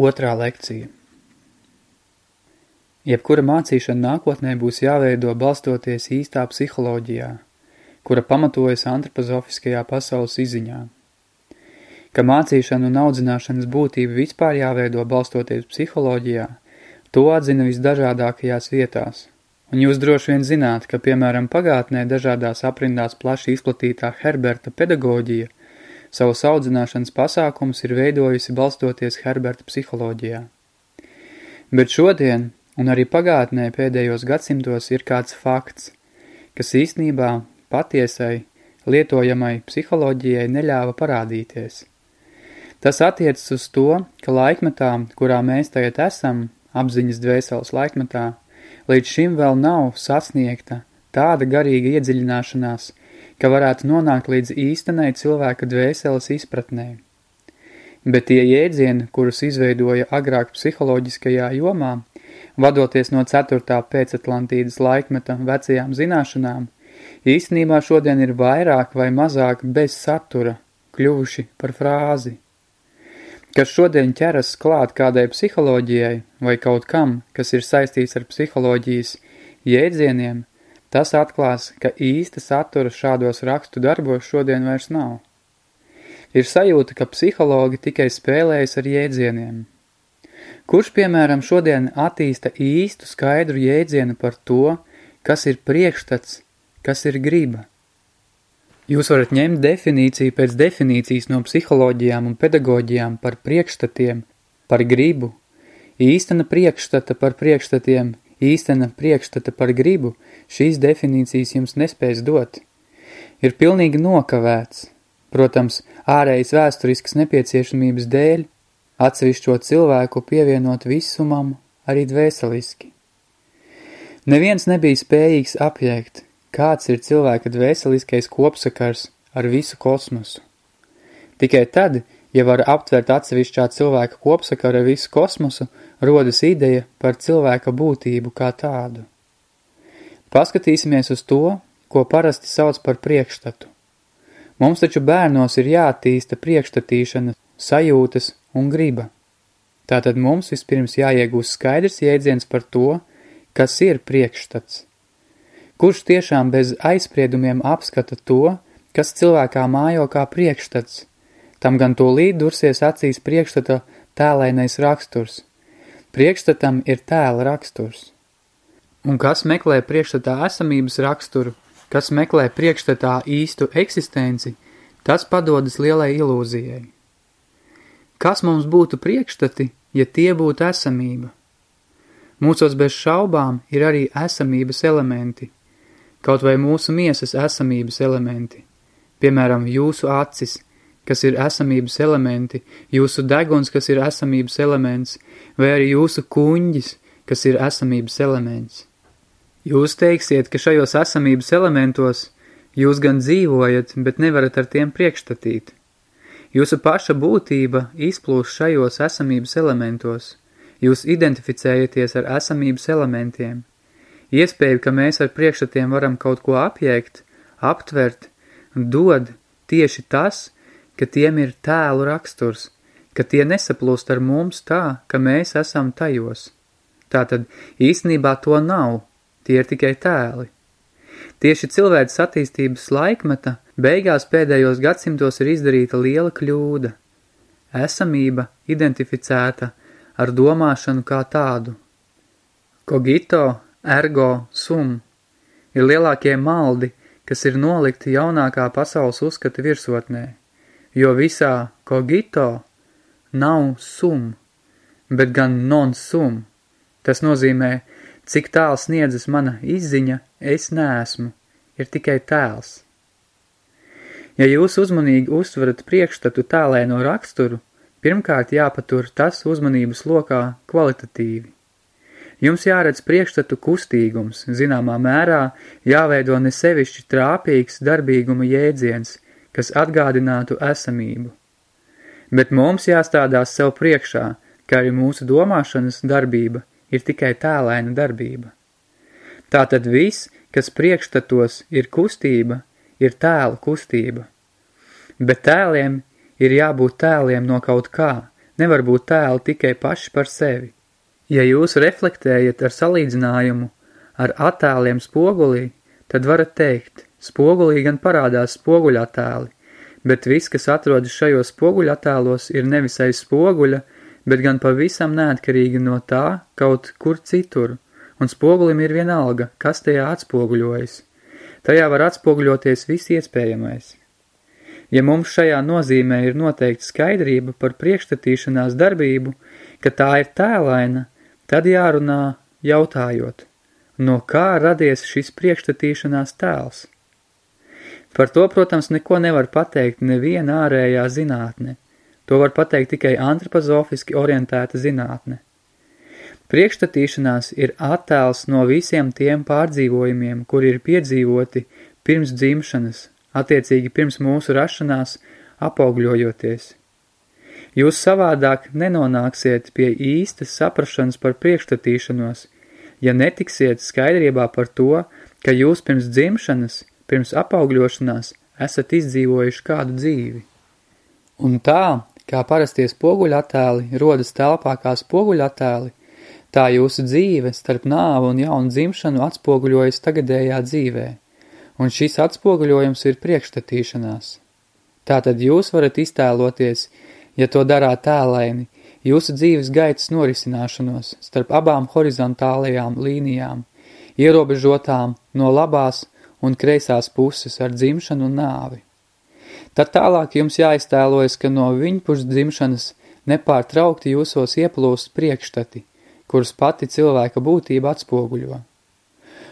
Otrā lekcija Jebkura mācīšana nākotnē būs jāveido balstoties īstā psiholoģijā, kura pamatojas antropozofiskajā pasaules iziņā. Ka mācīšana un audzināšanas būtība vispār jāveido balstoties psiholoģijā, to atzina visdažādākajās vietās. Un jūs droši vien zināt, ka, piemēram, pagātnē dažādās aprindās plaši izplatītā Herberta pedagoģija – savus audzināšanas pasākumus ir veidojusi balstoties Herberta psiholoģijā. Bet šodien, un arī pagātnē pēdējos gadsimtos ir kāds fakts, kas īstenībā patiesai, lietojamai psiholoģijai neļāva parādīties. Tas attiecas uz to, ka laikmetā, kurā mēs tagad esam, apziņas dvēseles laikmetā, līdz šim vēl nav sasniegta tāda garīga iedziļināšanās, ka varētu nonākt līdz īstenai cilvēka dvēseles izpratnē. Bet tie jēdzieni, kurus izveidoja agrāk psiholoģiskajā jomā, vadoties no 4. pēcatlantīdas laikmeta vecajām zināšanām, īstenībā šodien ir vairāk vai mazāk bez satura, kļuvuši par frāzi. Kas šodien ķeras klāt kādai psiholoģijai vai kaut kam, kas ir saistīts ar psiholoģijas jēdzieniem, Tas atklās, ka īsta satura šādos rakstu darbos šodien vairs nav. Ir sajūta, ka psihologi tikai spēlējas ar jēdzieniem. Kurš, piemēram, šodien attīsta īstu skaidru jēdzienu par to, kas ir priekšstats, kas ir griba? Jūs varat ņemt definīciju pēc definīcijas no psiholoģijām un pedagoģijām par priekšstatiem, par gribu, īstena priekšstata par priekšstatiem, īstena priekšstata par gribu šīs definīcijas jums nespēs dot. Ir pilnīgi nokavēts, protams, ārējas vēsturiskas nepieciešamības dēļ, atsevišķo cilvēku pievienot visumam arī dvēseliski. Neviens nebija spējīgs apjēgt, kāds ir cilvēka dvēseliskais kopsakars ar visu kosmosu. Tikai tad, ja var aptvert atsevišķā cilvēka kopsakaru ar visu kosmosu, rodas ideja par cilvēka būtību kā tādu. Paskatīsimies uz to, ko parasti sauc par priekšstatu. Mums taču bērnos ir jātīsta priekšstatīšana, sajūtas un griba. Tātad mums vispirms jāiegūst skaidrs jēdziens par to, kas ir priekšstats. Kurš tiešām bez aizspriedumiem apskata to, kas cilvēkā mājo kā priekšstats, tam gan to līd dursies acīs priekšstata tēlainais raksturs – Priekšstatam ir tēla raksturs. Un kas meklē priekšstatā esamības raksturu, kas meklē priekšstatā īstu eksistenci, tas padodas lielai ilūzijai. Kas mums būtu priekšstati, ja tie būtu esamība? Mūsos bez šaubām ir arī esamības elementi, kaut vai mūsu miesas esamības elementi, piemēram, jūsu acis – kas ir esamības elementi, jūsu deguns, kas ir esamības elements, vai arī jūsu kuņģis, kas ir esamības elements. Jūs teiksiet, ka šajos esamības elementos jūs gan dzīvojat, bet nevarat ar tiem priekšstatīt. Jūsu paša būtība izplūst šajos esamības elementos. Jūs identificējaties ar esamības elementiem. Iespēja, ka mēs ar priekšstatiem varam kaut ko apjēgt, aptvert, dod tieši tas, ka tiem ir tēlu raksturs, ka tie nesaplūst ar mums tā, ka mēs esam tajos. Tātad īstenībā to nav, tie ir tikai tēli. Tieši cilvēks attīstības laikmeta beigās pēdējos gadsimtos ir izdarīta liela kļūda. Esamība identificēta ar domāšanu kā tādu. Cogito, ergo, sum ir lielākie maldi, kas ir nolikti jaunākā pasaules uzskata virsotnē jo visā cogito nav sum, bet gan non sum. Tas nozīmē, cik tālu sniedzas mana izziņa, es neesmu, ir tikai tēls. Ja jūs uzmanīgi uztverat priekšstatu tēlēno raksturu, pirmkārt jāpatur tas uzmanības lokā kvalitatīvi. Jums jāredz priekšstatu kustīgums, zināmā mērā jāveido ne sevišķi trāpīgs darbīguma jēdziens – kas atgādinātu esamību. Bet mums jāstādās sev priekšā, ka arī mūsu domāšanas darbība ir tikai tēlēna darbība. Tātad viss, kas priekšstatos ir kustība, ir tēla kustība. Bet tēliem ir jābūt tēliem no kaut kā, nevar būt tēli tikai paši par sevi. Ja jūs reflektējat ar salīdzinājumu ar attēliem spogulī, tad varat teikt, spogulī gan parādās spoguļattēli, bet viss, kas atrodas šajos spoguļattēlos, ir nevis aiz spoguļa, bet gan pavisam neatkarīgi no tā kaut kur citur, un spogulim ir vienalga, kas tajā atspoguļojas. Tajā var atspoguļoties viss iespējamais. Ja mums šajā nozīmē ir noteikti skaidrība par priekšstatīšanās darbību, ka tā ir tēlaina, tad jārunā jautājot, no kā radies šis priekšstatīšanās tēls. Par to, protams, neko nevar pateikt neviena ārējā zinātne. To var pateikt tikai antropozofiski orientēta zinātne. Priekšstatīšanās ir attēls no visiem tiem pārdzīvojumiem, kuri ir piedzīvoti pirms dzimšanas, attiecīgi pirms mūsu rašanās apaugļojoties. Jūs savādāk nenonāksiet pie īstas saprašanas par priekšstatīšanos, ja netiksiet skaidrībā par to, ka jūs pirms dzimšanas, pirms apaugļošanās esat izdzīvojuši kādu dzīvi. Un tā, kā parastie spoguļattēli rodas telpā kā spoguļattēli, tā jūsu dzīve starp nāvu un jaunu dzimšanu atspoguļojas tagadējā dzīvē – un šis atspoguļojums ir priekšstatīšanās. Tātad jūs varat iztēloties, ja to darāt tēlaini, jūsu dzīves gaitas norisināšanos starp abām horizontālajām līnijām, ierobežotām no labās un kreisās puses ar dzimšanu un nāvi. Tad tālāk jums jāiztēlojas, ka no viņpuš dzimšanas nepārtraukti jūsos ieplūst priekšstati, kurus pati cilvēka būtība atspoguļo.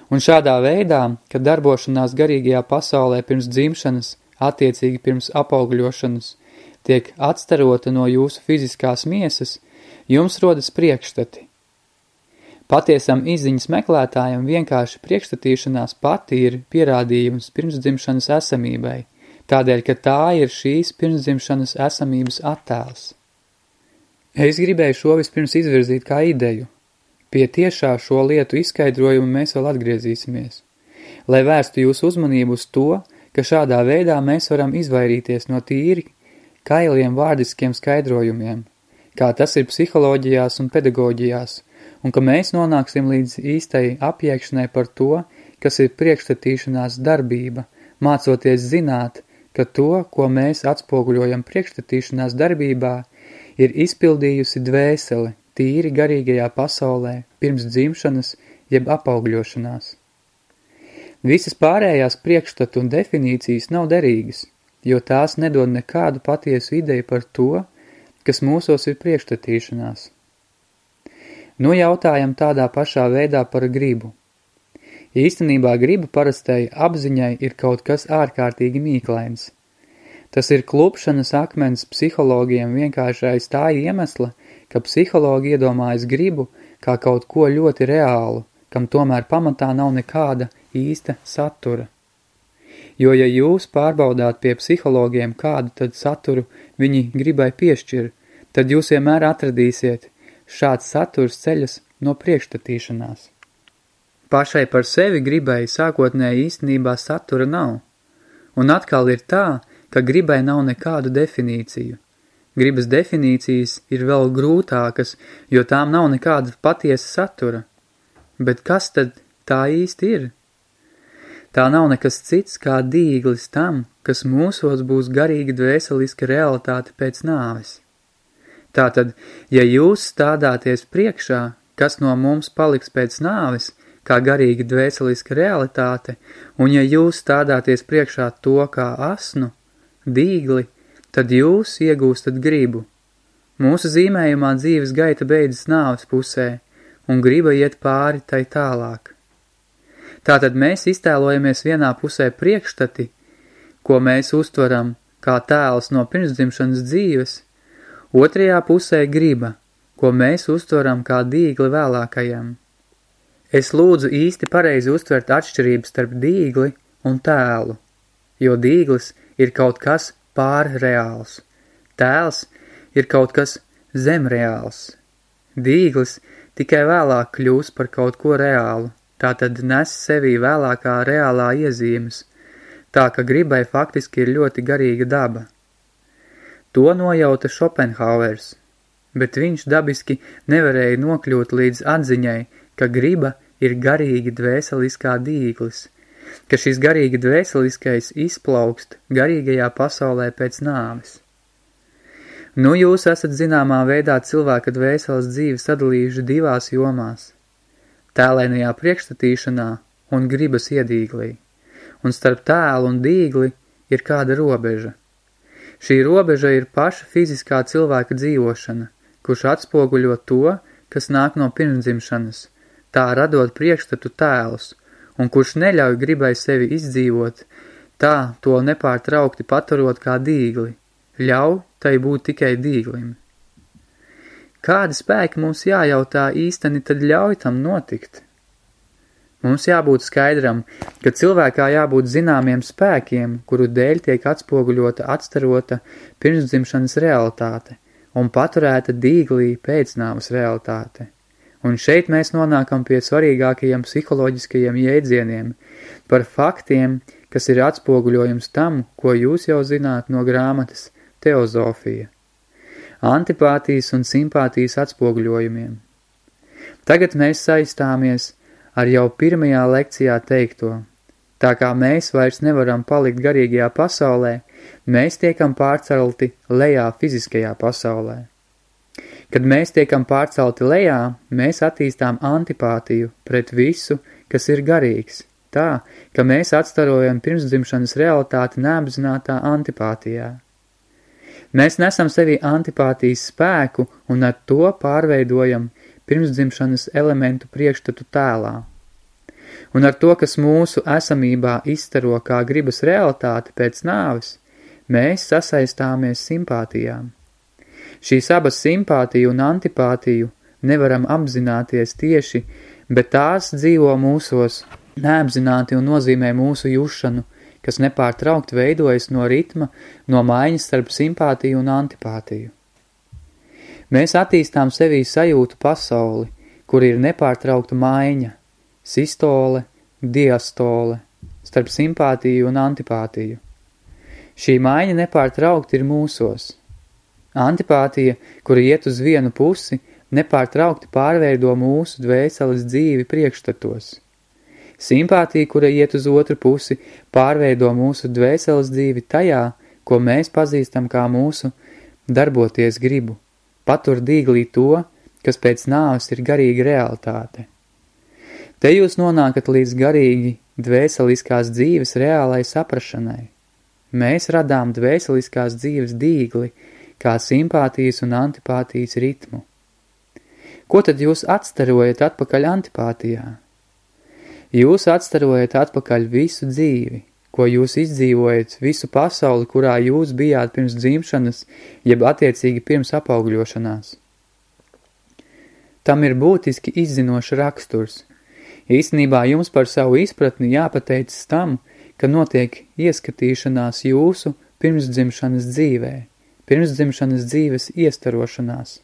Un šādā veidā, kad darbošanās garīgajā pasaulē pirms dzimšanas, attiecīgi pirms apaugļošanas, tiek atstarota no jūsu fiziskās miesas, jums rodas priekšstati. Patiesam izziņas meklētājam vienkārši priekšstatīšanās pati ir pierādījums pirmsdzimšanas esamībai, tādēļ, ka tā ir šīs pirmsdzimšanas esamības attēls. Es gribēju šo vispirms izvirzīt kā ideju – Pie tiešā šo lietu izskaidrojumu mēs vēl atgriezīsimies, lai vērstu jūsu uzmanību uz to, ka šādā veidā mēs varam izvairīties no tīri kailiem vārdiskiem skaidrojumiem, kā tas ir psiholoģijās un pedagoģijās, un ka mēs nonāksim līdz īstai apjēkšanai par to, kas ir priekšstatīšanās darbība, mācoties zināt, ka to, ko mēs atspoguļojam priekšstatīšanās darbībā, ir izpildījusi dvēsele, tīri garīgajā pasaulē, pirms dzimšanas, jeb apaugļošanās. Visas pārējās priekšstatu un definīcijas nav derīgas, jo tās nedod nekādu patiesu ideju par to, kas mūsos ir priekšstatīšanās. Nu jautājam tādā pašā veidā par gribu. Īstenībā griba parastai apziņai ir kaut kas ārkārtīgi mīklains. Tas ir klupšanas akmens psihologiem vienkārši aiz tā iemesla, ka psihologi iedomājas gribu kā kaut ko ļoti reālu, kam tomēr pamatā nav nekāda īsta satura. Jo, ja jūs pārbaudāt pie psihologiem kādu tad saturu viņi gribai piešķir, tad jūs vienmēr atradīsiet, šāds saturs ceļas no priekšstatīšanās. Pašai par sevi gribai sākotnēji īstenībā satura nav. Un atkal ir tā, ka gribai nav nekādu definīciju – Gribas definīcijas ir vēl grūtākas, jo tām nav nekāda patiesa satura. Bet kas tad tā īsti ir? Tā nav nekas cits kā dīglis tam, kas mūsos būs garīga dvēseliska realitāte pēc nāves. Tātad, ja jūs stādāties priekšā, kas no mums paliks pēc nāves, kā garīga dvēseliska realitāte, un ja jūs stādāties priekšā to kā asnu, dīgli, tad jūs iegūstat gribu. Mūsu zīmējumā dzīves gaita beidzas nāves pusē, un griba iet pāri tai tālāk. Tātad mēs iztēlojamies vienā pusē priekšstati, ko mēs uztveram kā tēls no pirmsdzimšanas dzīves, otrajā pusē griba, ko mēs uztveram kā dīgli vēlākajam. Es lūdzu īsti pareizi uztvert atšķirības starp dīgli un tēlu, jo dīglis ir kaut kas pārreāls. Tēls ir kaut kas zemreāls. Dīglis tikai vēlāk kļūs par kaut ko reālu, tā tad nes sevī vēlākā reālā iezīmes, tā ka gribai faktiski ir ļoti garīga daba. To nojauta Schopenhauers. bet viņš dabiski nevarēja nokļūt līdz atziņai, ka griba ir garīgi dvēseliskā dīglis, ka šis garīgi dvēseliskais izplaukst garīgajā pasaulē pēc nāves. Nu jūs esat zināmā veidā cilvēka dvēseles dzīvi sadalījuši divās jomās – tēlēnajā priekšstatīšanā un gribas iedīglī, un starp tēlu un dīgli ir kāda robeža. Šī robeža ir paša fiziskā cilvēka dzīvošana, kurš atspoguļo to, kas nāk no pirmdzimšanas, tā radot priekšstatu tēlus, un kurš neļauj gribai sevi izdzīvot, tā to nepārtraukti paturot kā dīgli, ļauj tai būt tikai dīglim. Kādi spēki mums jājautā īsteni tad ļauj tam notikt? Mums jābūt skaidram, ka cilvēkā jābūt zināmiem spēkiem, kuru dēļ tiek atspoguļota atstarota pirmsdzimšanas realitāte un paturēta dīglī pēcnāvas realitāte. Un šeit mēs nonākam pie svarīgākajiem psiholoģiskajiem jēdzieniem, par faktiem, kas ir atspoguļojums tam, ko jūs jau zināt no grāmatas teozofija. Antipātijas un simpātijas atspoguļojumiem. Tagad mēs saistāmies ar jau pirmajā lekcijā teikto. Tā kā mēs vairs nevaram palikt garīgajā pasaulē, mēs tiekam pārcelti lejā fiziskajā pasaulē. Kad mēs tiekam pārcelti lejā, mēs attīstām antipātiju pret visu, kas ir garīgs, tā, ka mēs atstarojam pirmsdzimšanas realitāti neapzinātā antipātijā. Mēs nesam sevi antipātijas spēku un ar to pārveidojam pirmsdzimšanas elementu priekštatu tēlā. Un ar to, kas mūsu esamībā izstaro kā gribas realitāte pēc nāves, mēs sasaistāmies simpātijām. Šīs abas simpātiju un antipātiju nevaram apzināties tieši, bet tās dzīvo mūsos, neapzināti un nozīmē mūsu jušanu, kas nepārtraukt veidojas no ritma, no maiņas starp simpātiju un antipātiju. Mēs attīstām sevī sajūtu pasauli, kur ir nepārtraukta maiņa, sistole, diastole, starp simpātiju un antipātiju. Šī maiņa nepārtraukti ir mūsos. Antipātija, kura iet uz vienu pusi, nepārtraukti pārveido mūsu dvēseles dzīvi priekšstatos. Simpātija, kura iet uz otru pusi, pārveido mūsu dvēseles dzīvi tajā, ko mēs pazīstam kā mūsu darboties gribu – patur dīglī to, kas pēc nāves ir garīga realitāte. Te jūs nonākat līdz garīgi dvēseliskās dzīves reālai saprašanai. Mēs radām dvēseliskās dzīves dīgli, kā simpātijas un antipātijas ritmu. Ko tad jūs atstarojat atpakaļ antipātijā? Jūs atstarojat atpakaļ visu dzīvi, ko jūs izdzīvojat, visu pasauli, kurā jūs bijāt pirms dzimšanas, jeb attiecīgi pirms apaugļošanās. Tam ir būtiski izzinošs raksturs. Īstenībā jums par savu izpratni jāpateicas tam, ka notiek ieskatīšanās jūsu pirmsdzimšanas dzīvē, pirmsdzimšanas dzīves iestarošanās.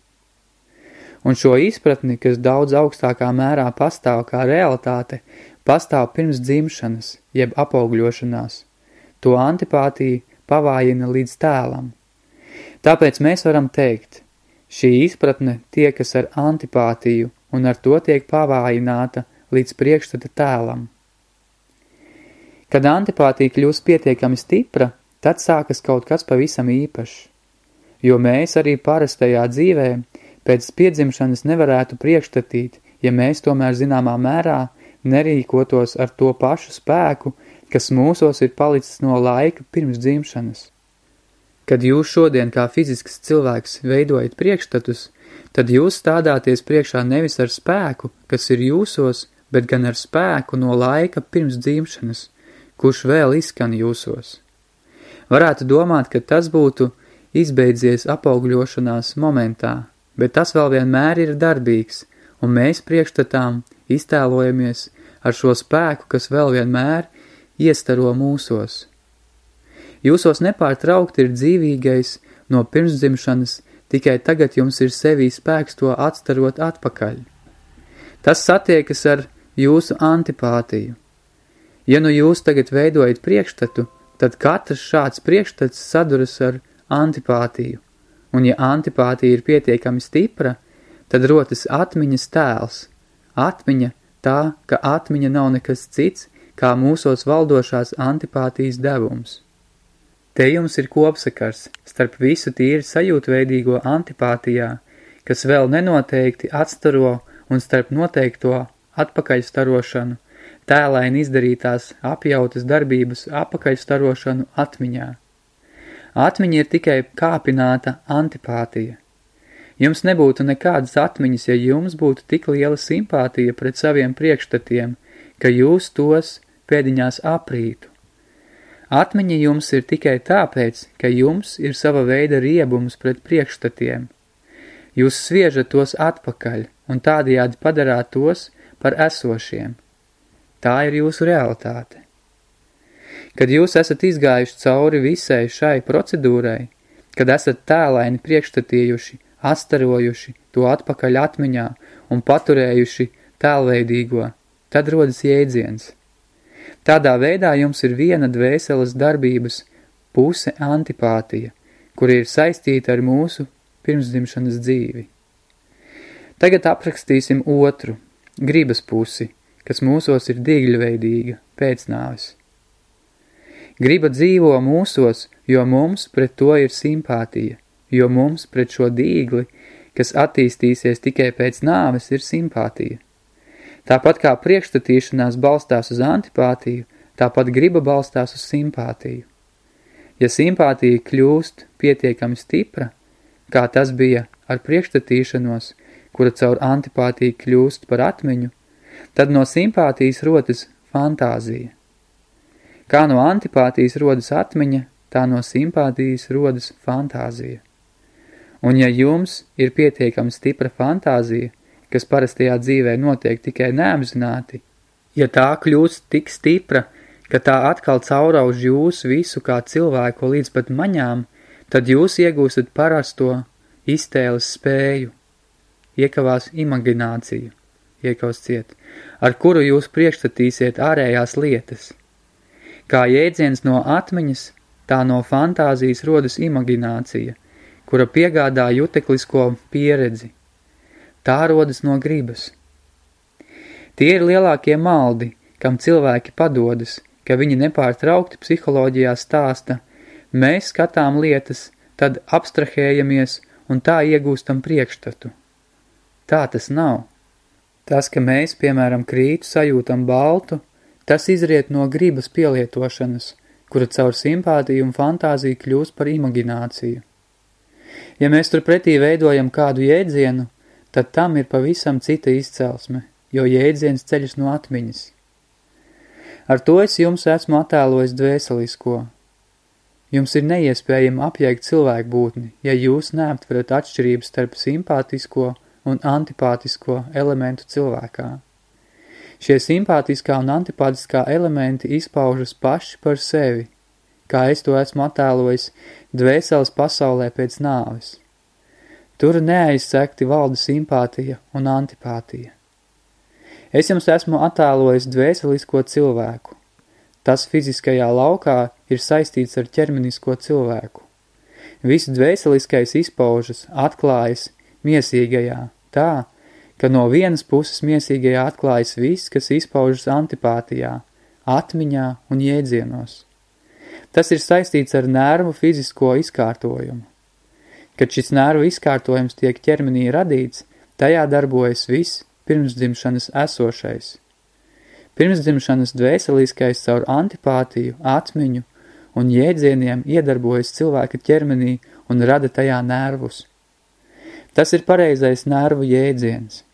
Un šo izpratni, kas daudz augstākā mērā pastāv kā realitāte, pastāv pirms dzimšanas, jeb apaugļošanās. To antipātija pavājina līdz tēlam. Tāpēc mēs varam teikt, šī izpratne tiekas ar antipātiju un ar to tiek pavājināta līdz priekšstata tēlam. Kad antipātija kļūst pietiekami stipra, tad sākas kaut kas pavisam īpašs. Jo mēs arī parastajā dzīvē pēc piedzimšanas nevarētu priekšstatīt, ja mēs tomēr zināmā mērā nerīkotos ar to pašu spēku, kas mūsos ir palicis no laika pirms dzimšanas. Kad jūs šodien kā fizisks cilvēks veidojat priekšstatus, tad jūs stādāties priekšā nevis ar spēku, kas ir jūsos, bet gan ar spēku no laika pirms dzimšanas, kurš vēl izskan jūsos. Varētu domāt, ka tas būtu izbeidzies apaugļošanās momentā, bet tas vēl vienmēr ir darbīgs, un mēs priekšstatām iztēlojamies ar šo spēku, kas vēl vienmēr iestaro mūsos. Jūsos nepārtraukti ir dzīvīgais no pirmsdzimšanas, tikai tagad jums ir sevī spēks to atstarot atpakaļ. Tas satiekas ar jūsu antipātiju. Ja nu jūs tagad veidojat priekšstatu, tad katrs šāds priekšstats saduras ar antipātiju, Un ja antipātija ir pietiekami stipra, tad rotas atmiņas tēls. Atmiņa tā, ka atmiņa nav nekas cits, kā mūsos valdošās antipātijas devums. Te jums ir kopsakars starp visu tīri sajūtveidīgo antipātijā, kas vēl nenoteikti atstaro un starp noteikto atpakaļstarošanu, tēlaini izdarītās apjautas darbības apakaļstarošanu atmiņā. Atmiņa ir tikai kāpināta antipātija. Jums nebūtu nekādas atmiņas, ja jums būtu tik liela simpātija pret saviem priekšstatiem, ka jūs tos pēdiņās aprītu. Atmiņa jums ir tikai tāpēc, ka jums ir sava veida riebums pret priekšstatiem. Jūs sviežat tos atpakaļ un tādējādi padarāt tos par esošiem. Tā ir jūsu realitāte. Kad jūs esat izgājuši cauri visai šai procedūrai, kad esat tēlaini priekšstatījuši, astarojuši to atpakaļ atmiņā un paturējuši tēlveidīgo, tad rodas jēdziens. Tādā veidā jums ir viena dvēseles darbības puse antipātija, kur ir saistīta ar mūsu pirmsdzimšanas dzīvi. Tagad aprakstīsim otru, gribas pusi, kas mūsos ir digļveidīga, pēcnāvis. Griba dzīvo mūsos, jo mums pret to ir simpātija, jo mums pret šo dīgli, kas attīstīsies tikai pēc nāves, ir simpātija. Tāpat kā priekšstatīšanās balstās uz antipātiju, tāpat griba balstās uz simpātiju. Ja simpātija kļūst pietiekami stipra, kā tas bija ar priekšstatīšanos, kura caur antipātiju kļūst par atmiņu, tad no simpātijas rodas fantāzija. Kā no antipātijas rodas atmiņa, tā no simpātijas rodas fantāzija. Un ja jums ir pietiekami stipra fantāzija, kas parastajā dzīvē notiek tikai neapzināti, ja tā kļūst tik stipra, ka tā atkal caurauž jūs visu kā cilvēku līdz pat maņām, tad jūs iegūstat parasto iztēles spēju, iekavās imagināciju, iekavas ciet, ar kuru jūs priekšstatīsiet ārējās lietas. Kā jēdziens no atmiņas, tā no fantāzijas rodas imaginācija, kura piegādā juteklisko pieredzi. Tā rodas no gribas. Tie ir lielākie maldi, kam cilvēki padodas, ka viņi nepārtraukti psiholoģijā stāsta, mēs skatām lietas, tad abstrahējamies un tā iegūstam priekšstatu. Tā tas nav. Tas, ka mēs, piemēram, krītu sajūtam baltu, tas izriet no gribas pielietošanas, kura caur simpātiju un fantāziju kļūst par imagināciju. Ja mēs turpretī veidojam kādu jēdzienu, tad tam ir pavisam cita izcelsme, jo jēdziens ceļas no atmiņas. Ar to es jums esmu attēlojis dvēselisko, Jums ir neiespējami apjēgt cilvēku būtni, ja jūs neaptverat atšķirības starp simpātisko un antipātisko elementu cilvēkā. Šie simpātiskā un antipātiskā elementi izpaužas paši par sevi, kā es to esmu attēlojis dvēseles pasaulē pēc nāves. Tur neaizsekti valda simpātija un antipātija. Es jums esmu attēlojis dvēselisko cilvēku, Tas fiziskajā laukā ir saistīts ar ķermenisko cilvēku. Viss dvēseliskais izpaužas, atklājas miesīgajā, tā, ka no vienas puses miesīgajā atklājas viss, kas izpaužas antipātijā, atmiņā un jēdzienos. Tas ir saistīts ar nervu fizisko izkārtojumu. Kad šis nervu izkārtojums tiek ķermenī radīts, tajā darbojas viss pirmsdzimšanas esošais – Pirmsdzimšanas dvēseliskais caur antipātiju, atmiņu un jēdzieniem iedarbojas cilvēka ķermenī un rada tajā nervus. Tas ir pareizais nervu jēdziens.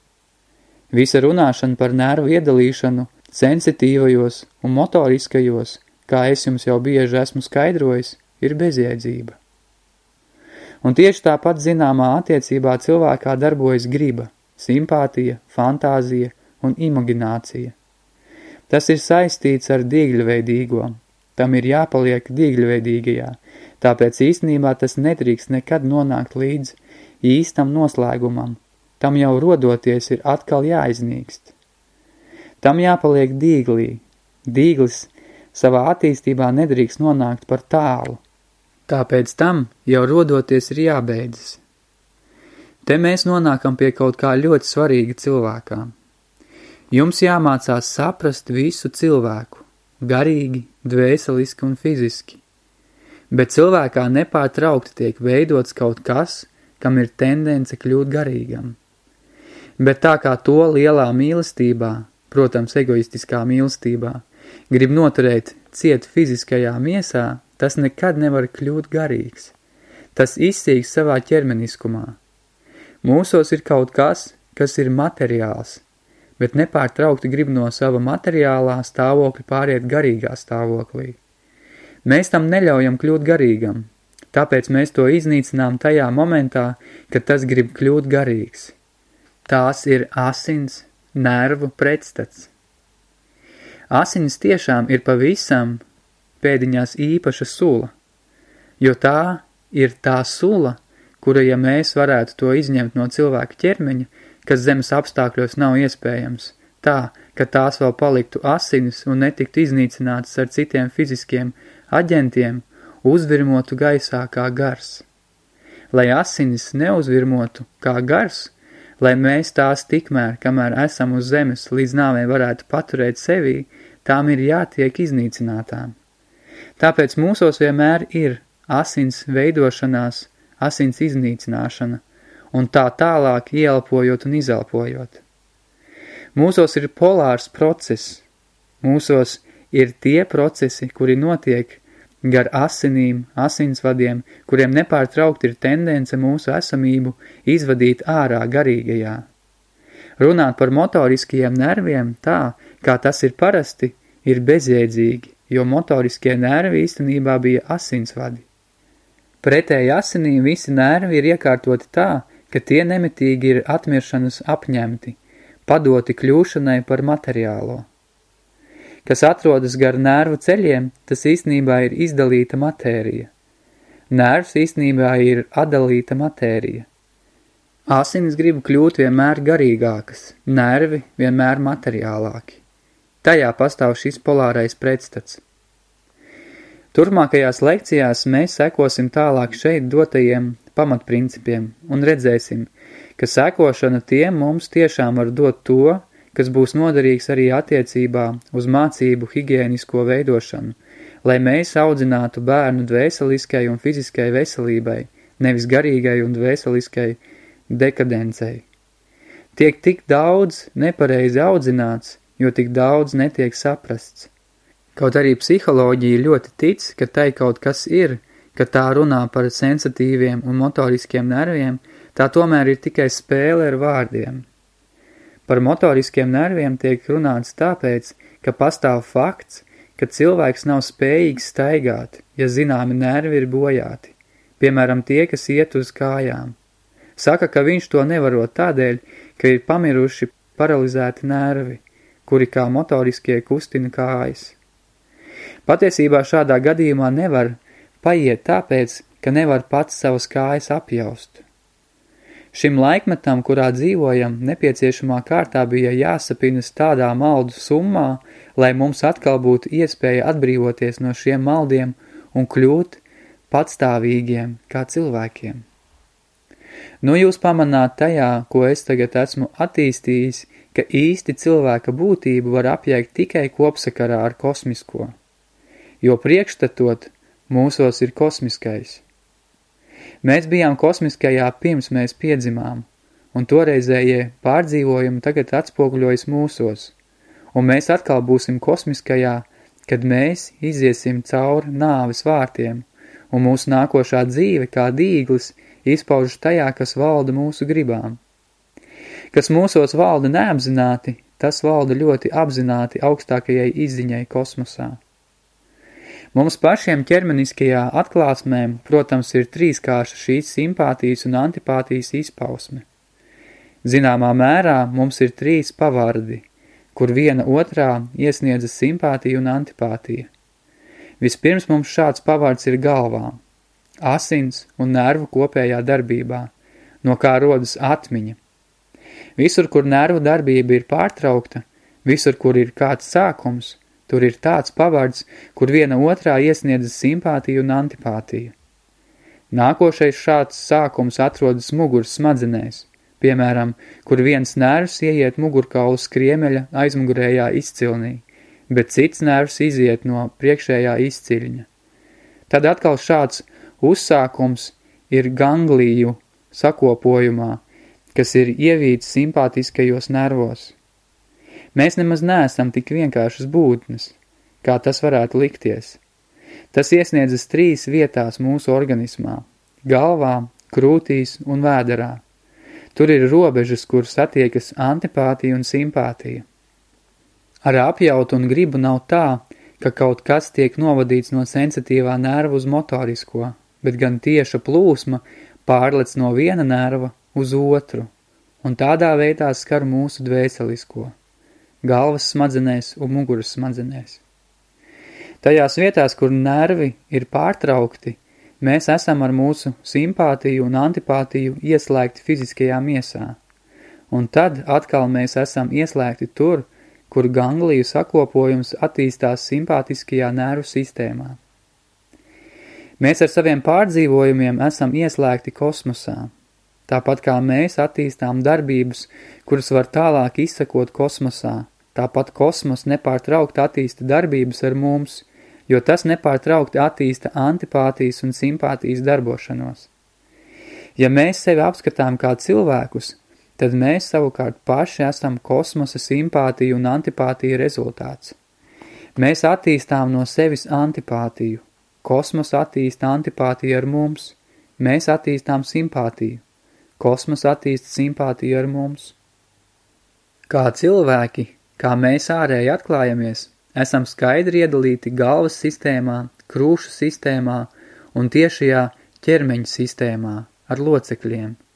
Visa runāšana par nervu iedalīšanu sensitīvajos un motoriskajos, kā es jums jau bieži esmu skaidrojis, ir bezjēdzība. Un tieši tāpat zināmā attiecībā cilvēkā darbojas griba, simpātija, fantāzija un imaginācija. Tas ir saistīts ar dīgļveidīgo. Tam ir jāpaliek dīgļveidīgajā, tāpēc īstenībā tas nedrīkst nekad nonākt līdz īstam noslēgumam. Tam jau rodoties ir atkal jāiznīkst. Tam jāpaliek dīglī. Dīglis savā attīstībā nedrīkst nonākt par tālu. Tāpēc tam jau rodoties ir jābeidzas. Te mēs nonākam pie kaut kā ļoti svarīga cilvēkām. Jums jāmācās saprast visu cilvēku, garīgi, dvēseliski un fiziski. Bet cilvēkā nepārtraukti tiek veidots kaut kas, kam ir tendence kļūt garīgam. Bet tā kā to lielā mīlestībā, protams, egoistiskā mīlestībā, grib noturēt ciet fiziskajā miesā, tas nekad nevar kļūt garīgs. Tas izsīgs savā ķermeniskumā. Mūsos ir kaut kas, kas ir materiāls, bet nepārtraukti grib no sava materiālā stāvokļa pāriet garīgā stāvoklī. Mēs tam neļaujam kļūt garīgam, tāpēc mēs to iznīcinām tajā momentā, kad tas grib kļūt garīgs. Tās ir asins, nervu pretstats. Asinis tiešām ir pavisam pēdiņās īpaša sula, jo tā ir tā sula, kura, ja mēs varētu to izņemt no cilvēka ķermeņa, kas zemes apstākļos nav iespējams, tā, ka tās vēl paliktu asinis un netiktu iznīcinātas ar citiem fiziskiem aģentiem, uzvirmotu gaisā kā gars. Lai asinis neuzvirmotu kā gars, lai mēs tās tikmēr, kamēr esam uz zemes, līdz nāvē varētu paturēt sevī, tām ir jātiek iznīcinātām. Tāpēc mūsos vienmēr ir asins veidošanās, asins iznīcināšana, un tā tālāk ielpojot un izelpojot. Mūsos ir polārs process, mūsos ir tie procesi, kuri notiek gar asinīm, asinsvadiem, kuriem nepārtraukt ir tendence mūsu esamību izvadīt ārā garīgajā. Runāt par motoriskajiem nerviem tā, kā tas ir parasti, ir bezjēdzīgi, jo motoriskie nervi īstenībā bija asinsvadi. Pretēji asinīm visi nervi ir iekārtoti tā, ka tie nemitīgi ir atmiršanas apņemti, padoti kļūšanai par materiālo kas atrodas gar nervu ceļiem, tas īstenībā ir izdalīta matērija. Nervs īstenībā ir atdalīta matērija. Asinis grib kļūt vienmēr garīgākas, nervi vienmēr materiālāki. Tajā pastāv šis polārais pretstats. Turmākajās lekcijās mēs sekosim tālāk šeit dotajiem pamatprincipiem un redzēsim, ka sekošana tiem mums tiešām var dot to, kas būs noderīgs arī attiecībā uz mācību higienisko veidošanu, lai mēs audzinātu bērnu dvēseliskai un fiziskai veselībai, nevis garīgai un dvēseliskai dekadencei. Tiek tik daudz nepareizi audzināts, jo tik daudz netiek saprasts. Kaut arī psiholoģija ļoti tic, ka tai kaut kas ir, ka tā runā par sensitīviem un motoriskiem nerviem, tā tomēr ir tikai spēle ar vārdiem – Par motoriskiem nerviem tiek runāts tāpēc, ka pastāv fakts, ka cilvēks nav spējīgs staigāt, ja zināmi nervi ir bojāti, piemēram tie, kas iet uz kājām. Saka, ka viņš to nevarot tādēļ, ka ir pamiruši paralizēti nervi, kuri kā motoriskie kustina kājas. Patiesībā šādā gadījumā nevar paiet tāpēc, ka nevar pats savas kājas apjaust. Šim laikmetam, kurā dzīvojam, nepieciešamā kārtā bija jāsapinas tādā maldu summā, lai mums atkal būtu iespēja atbrīvoties no šiem maldiem un kļūt patstāvīgiem kā cilvēkiem. Nu jūs pamanāt tajā, ko es tagad esmu attīstījis, ka īsti cilvēka būtību var apjēgt tikai kopsakarā ar kosmisko, jo priekšstatot mūsos ir kosmiskais – Mēs bijām kosmiskajā pirms mēs piedzimām, un toreizējie pārdzīvojumi tagad atspoguļojas mūsos, un mēs atkal būsim kosmiskajā, kad mēs iziesim cauri nāves vārtiem, un mūsu nākošā dzīve kā dīglis izpaužas tajā, kas valda mūsu gribām. Kas mūsos valda neapzināti, tas valda ļoti apzināti augstākajai izziņai kosmosā. Mums pašiem ķermeniskajā atklāsmē, protams, ir trīskārša šīs simpātijas un antipātijas izpausme. Zināmā mērā mums ir trīs pavardi, kur viena otrā iesniedzas simpātija un antipātija. Vispirms mums šāds pavards ir galvā, asins un nervu kopējā darbībā, no kā rodas atmiņa. Visur, kur nervu darbība ir pārtraukta, visur, kur ir kāds sākums – Tur ir tāds pavards, kur viena otrā iesniedzas simpātiju un antipātiju. Nākošais šāds sākums atrodas muguras smadzenēs, piemēram, kur viens nervs ieiet mugurkaulu skriemeļa aizmugurējā izcilnī, bet cits nervs iziet no priekšējā izciļņa. Tad atkal šāds uzsākums ir gangliju sakopojumā, kas ir ievīts simpātiskajos nervos. Mēs nemaz neesam tik vienkāršas būtnes, kā tas varētu likties. Tas iesniedzas trīs vietās mūsu organismā – galvā, krūtīs un vēderā. Tur ir robežas, kur satiekas antipātija un simpātija. Ar apjautu un gribu nav tā, ka kaut kas tiek novadīts no sensitīvā nerva uz motorisko, bet gan tieša plūsma pārlec no viena nerva uz otru, un tādā veidā skar mūsu dvēselisko, galvas smadzenēs un muguras smadzenēs. Tajās vietās, kur nervi ir pārtraukti, mēs esam ar mūsu simpātiju un antipātiju ieslēgti fiziskajā miesā, un tad atkal mēs esam ieslēgti tur, kur gangliju sakopojums attīstās simpātiskajā nervu sistēmā. Mēs ar saviem pārdzīvojumiem esam ieslēgti kosmosā, tāpat kā mēs attīstām darbības, kuras var tālāk izsakot kosmosā, tāpat kosmos nepārtraukt attīsta darbības ar mums, jo tas nepārtraukti attīsta antipātijas un simpātijas darbošanos. Ja mēs sevi apskatām kā cilvēkus, tad mēs savukārt paši esam kosmosa simpātiju un antipātiju rezultāts. Mēs attīstām no sevis antipātiju, kosmos attīsta antipātiju ar mums, mēs attīstām simpātiju, kosmos attīsta simpātiju ar mums. Kā cilvēki, kā mēs ārēji atklājamies, esam skaidri iedalīti galvas sistēmā, krūšu sistēmā un tiešajā ķermeņa sistēmā ar locekļiem –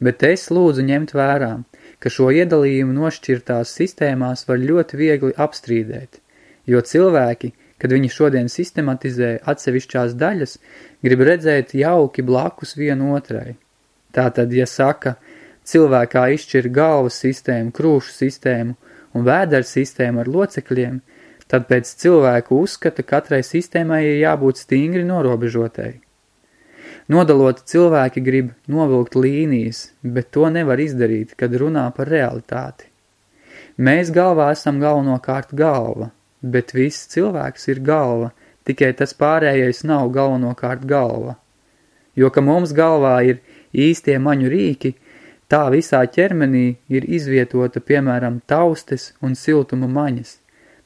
bet es lūdzu ņemt vērā, ka šo iedalījumu nošķirtās sistēmās var ļoti viegli apstrīdēt, jo cilvēki, kad viņi šodien sistematizē atsevišķās daļas, grib redzēt jauki blakus vienu otrai. Tātad, ja saka, cilvēkā izšķir galvas sistēmu, krūšu sistēmu un vēdera sistēmu ar locekļiem, tad pēc cilvēku uzskata katrai sistēmai ir jābūt stingri norobežotai. Nodalot cilvēki grib novilkt līnijas, bet to nevar izdarīt, kad runā par realitāti. Mēs galvā esam galvenokārt galva, bet viss cilvēks ir galva, tikai tas pārējais nav galvenokārt galva. Jo, ka mums galvā ir īstie maņu rīki, tā visā ķermenī ir izvietota, piemēram, taustes un siltuma maņas.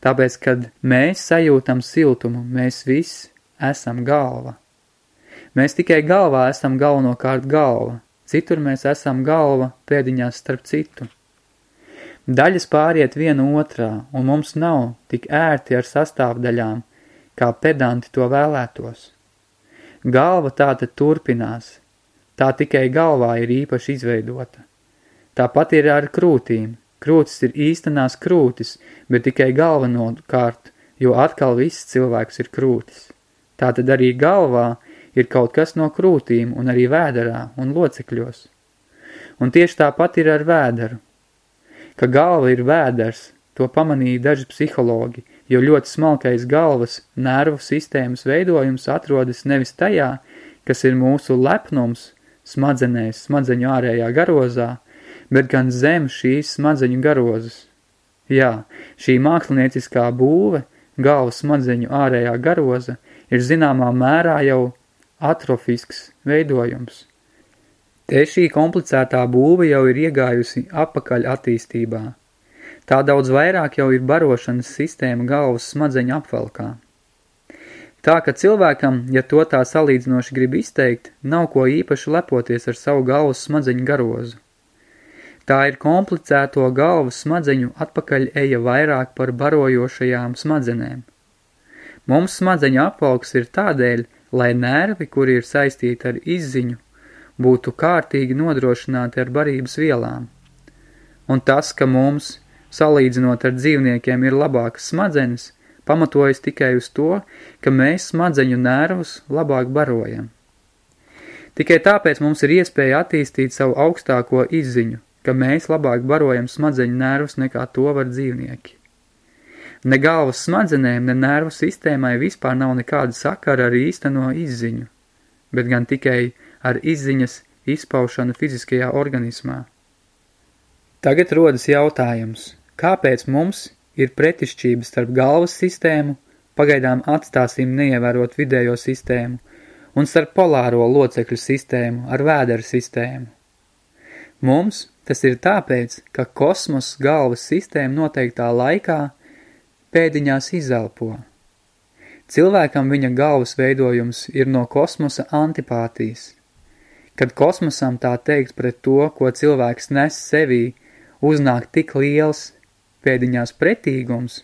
Tāpēc, kad mēs sajūtam siltumu, mēs visi esam galva. Mēs tikai galvā esam galvenokārt galva, citur mēs esam galva pēdiņās starp citu. Daļas pāriet viena otrā, un mums nav tik ērti ar sastāvdaļām, kā pedanti to vēlētos. Galva tātad turpinās, tā tikai galvā ir īpaši izveidota. Tāpat ir ar krūtīm. Krūtis ir īstenās krūtis, bet tikai galvenokārt, jo atkal viss cilvēks ir krūtis. Tātad arī galvā ir kaut kas no krūtīm un arī vēderā un locekļos. Un tieši tāpat ir ar vēderu. Ka galva ir vēders, to pamanīja daži psihologi, jo ļoti smalkais galvas nervu sistēmas veidojums atrodas nevis tajā, kas ir mūsu lepnums, smadzenēs, smadzeņu ārējā garozā, bet gan zem šīs smadzeņu garozas. Jā, šī mākslinieciskā būve, galvas smadzeņu ārējā garoza, ir zināmā mērā jau atrofisks veidojums. Te šī komplicētā būve jau ir iegājusi apakaļ attīstībā. Tā daudz vairāk jau ir barošanas sistēma galvas smadzeņu apvalkā. Tā, ka cilvēkam, ja to tā salīdzinoši grib izteikt, nav ko īpaši lepoties ar savu galvas smadzeņu garozu. Tā ir komplicēto galvas smadzeņu atpakaļ eja vairāk par barojošajām smadzenēm. Mums smadzeņu apvalks ir tādēļ, lai nervi, kuri ir saistīti ar izziņu, būtu kārtīgi nodrošināti ar barības vielām. Un tas, ka mums, salīdzinot ar dzīvniekiem, ir labākas smadzenes, pamatojas tikai uz to, ka mēs smadzeņu nervus labāk barojam. Tikai tāpēc mums ir iespēja attīstīt savu augstāko izziņu, ka mēs labāk barojam smadzeņu nervus nekā to var dzīvnieki. Ne galvas smadzenēm, ne nervu sistēmai vispār nav nekāda sakara ar īsteno izziņu. bet gan tikai ar izziņas izpaušanu fiziskajā organismā. Tagad rodas jautājums, kāpēc mums ir pretišķības starp galvas sistēmu, pagaidām atstāsim neievērot vidējo sistēmu, un starp polāro locekļu sistēmu ar vēdera sistēmu. Mums tas ir tāpēc, ka kosmos galvas sistēma noteiktā laikā pēdiņās izelpo. Cilvēkam viņa galvas veidojums ir no kosmosa antipātijas. Kad kosmosam tā teikt pret to, ko cilvēks nes sevī, uznāk tik liels pēdiņās pretīgums,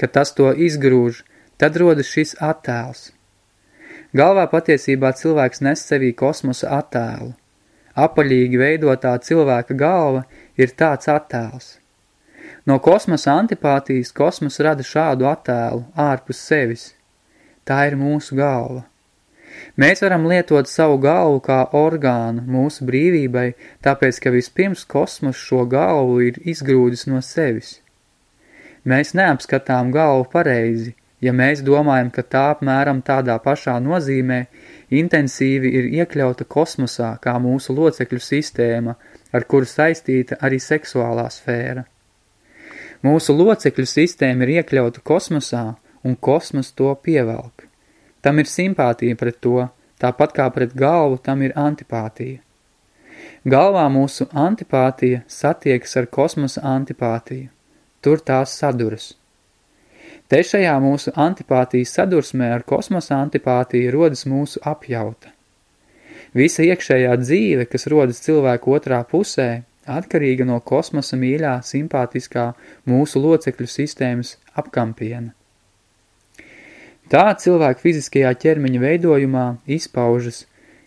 ka tas to izgrūž, tad rodas šis attēls. Galvā patiesībā cilvēks nes sevī kosmosa attēlu. Apaļīgi veidotā cilvēka galva ir tāds attēls. No kosmosa antipātijas kosmos rada šādu attēlu ārpus sevis. Tā ir mūsu galva. Mēs varam lietot savu galvu kā orgānu mūsu brīvībai, tāpēc, ka vispirms kosmos šo galvu ir izgrūdis no sevis. Mēs neapskatām galvu pareizi, ja mēs domājam, ka tā apmēram tādā pašā nozīmē intensīvi ir iekļauta kosmosā kā mūsu locekļu sistēma, ar kuru saistīta arī seksuālā sfēra. Mūsu locekļu sistēma ir iekļauta kosmosā, un kosmos to pievelk. Tam ir simpātija pret to, tāpat kā pret galvu tam ir antipātija. Galvā mūsu antipātija satiekas ar kosmosa antipātiju tur tās saduras. Te šajā mūsu antipātijas sadursmē ar kosmosa antipātiju rodas mūsu apjauta. Visa iekšējā dzīve, kas rodas cilvēku otrā pusē, atkarīga no kosmosa mīļā, simpātiskā mūsu locekļu sistēmas apkampiena. Tā cilvēka fiziskajā ķermeņa veidojumā izpaužas,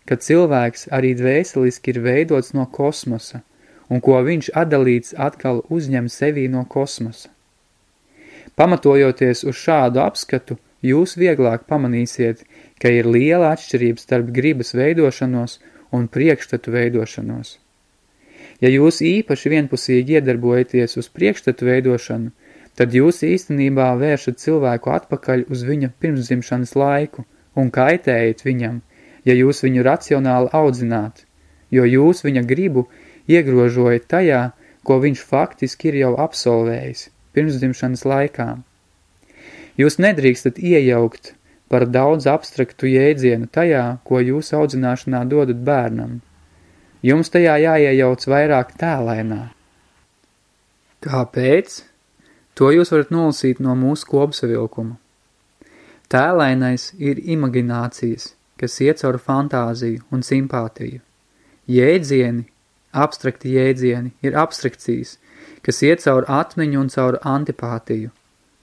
ka cilvēks arī dvēseliski ir veidots no kosmosa – un ko viņš atdalīts atkal uzņem sevī no kosmosa. Pamatojoties uz šādu apskatu, jūs vieglāk pamanīsiet, ka ir liela atšķirība starp gribas veidošanos un priekšstatu veidošanos. Ja jūs īpaši vienpusīgi iedarbojaties uz priekšstatu veidošanu, tad jūs īstenībā vēršat cilvēku atpakaļ uz viņa pirmsdzimšanas laiku un kaitējat viņam, ja jūs viņu racionāli audzināt, jo jūs viņa gribu iegrožoja tajā, ko viņš faktiski ir jau absolvējis pirmsdzimšanas laikā. Jūs nedrīkstat iejaukt par daudz abstraktu jēdzienu tajā, ko jūs audzināšanā dodat bērnam. Jums tajā jāiejauc vairāk tēlainā. Kāpēc? To jūs varat nolasīt no mūsu kopsavilkuma. Tēlainais ir imaginācijas, kas iet caur fantāziju un simpātiju. Jēdzieni Abstrakti jēdzieni ir abstrakcijas, kas iet caur atmiņu un caur antipātiju,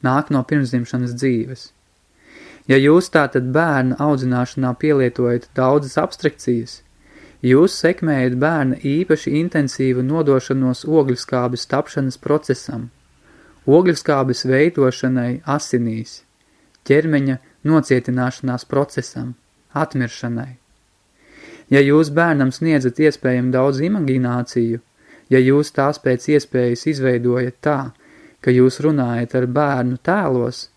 nāk no pirmsdzimšanas dzīves. Ja jūs tātad bērna audzināšanā pielietojat daudzas abstrakcijas, jūs sekmējat bērna īpaši intensīvu nodošanos ogļskābes tapšanas procesam, ogļskābes veidošanai asinīs, ķermeņa nocietināšanās procesam, atmiršanai. Ja jūs bērnam sniedzat iespējami daudz imagināciju, ja jūs tās pēc iespējas izveidojat tā, ka jūs runājat ar bērnu tēlos,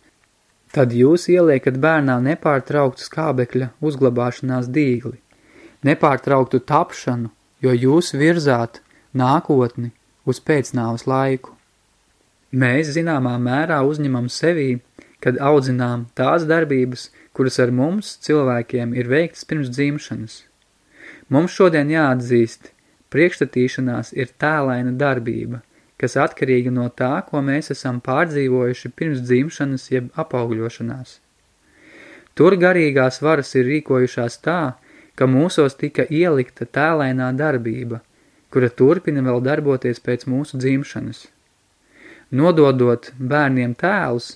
tad jūs ieliekat bērnā nepārtrauktu skābekļa uzglabāšanās dīgli, nepārtrauktu tapšanu, jo jūs virzāt nākotni uz pēcnāvas laiku. Mēs zināmā mērā uzņemam sevī, kad audzinām tās darbības, kuras ar mums, cilvēkiem, ir veiktas pirms dzimšanas – Mums šodien jāatzīst, priekšstatīšanās ir tēlaina darbība, kas atkarīga no tā, ko mēs esam pārdzīvojuši pirms dzimšanas jeb apaugļošanās. Tur garīgās varas ir rīkojušās tā, ka mūsos tika ielikta tēlainā darbība, kura turpina vēl darboties pēc mūsu dzimšanas. Nododot bērniem tēlus,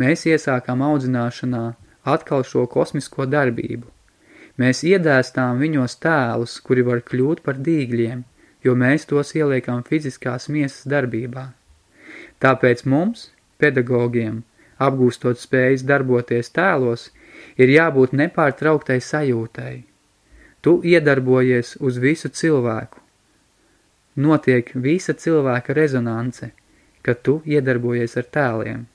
mēs iesākām audzināšanā atkal šo kosmisko darbību. Mēs iedēstām viņos tēlus, kuri var kļūt par dīgļiem, jo mēs tos ieliekam fiziskās miesas darbībā. Tāpēc mums, pedagogiem, apgūstot spējas darboties tēlos, ir jābūt nepārtrauktai sajūtai. Tu iedarbojies uz visu cilvēku. Notiek visa cilvēka rezonance, kad tu iedarbojies ar tēliem.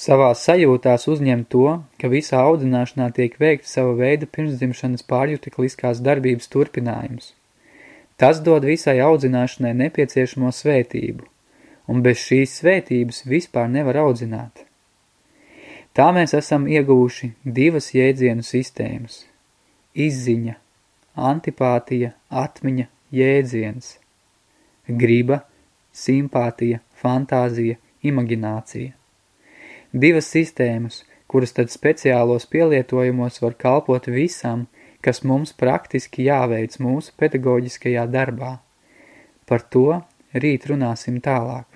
Savā sajūtās uzņem to, ka visā audzināšanā tiek veikta sava veida pirmsdzimšanas pārjutikliskās darbības turpinājums. Tas dod visai audzināšanai nepieciešamo svētību, un bez šīs svētības vispār nevar audzināt. Tā mēs esam ieguvuši divas jēdzienu sistēmas – izziņa, antipātija, atmiņa, jēdziens, griba, simpātija, fantāzija, imaginācija. Divas sistēmas, kuras tad speciālos pielietojumos var kalpot visam, kas mums praktiski jāveic mūsu pedagoģiskajā darbā. Par to rīt runāsim tālāk.